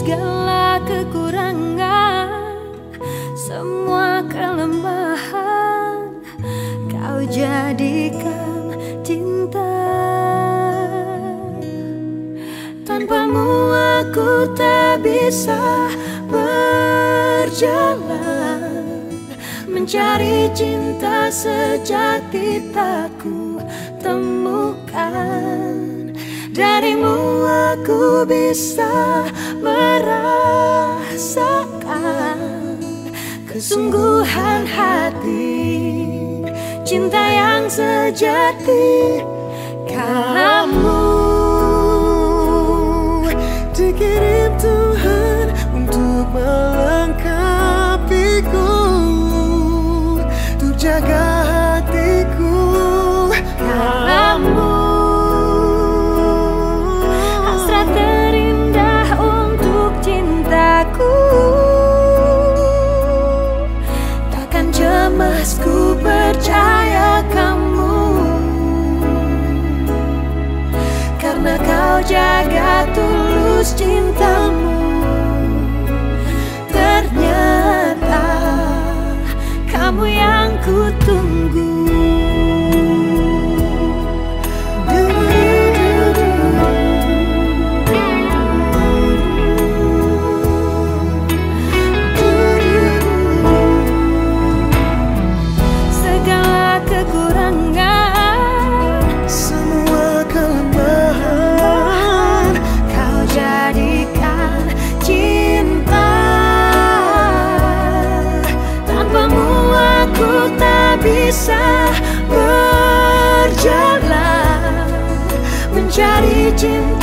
segala kekurangan, semua kelemahan, kau jadikan cinta. Tanpamu aku tak bisa berjalan Mencari cinta sejati tak ku temukan Darimu aku bisa merasakan Kesungguhan hati Cinta yang sejati Kamu. Dikirim Tuhan untuk melengkapiku Untuk jaga cemas ku percaya kamu. Karena kau jaga tulus cintamu bisa berjalan Mencari cinta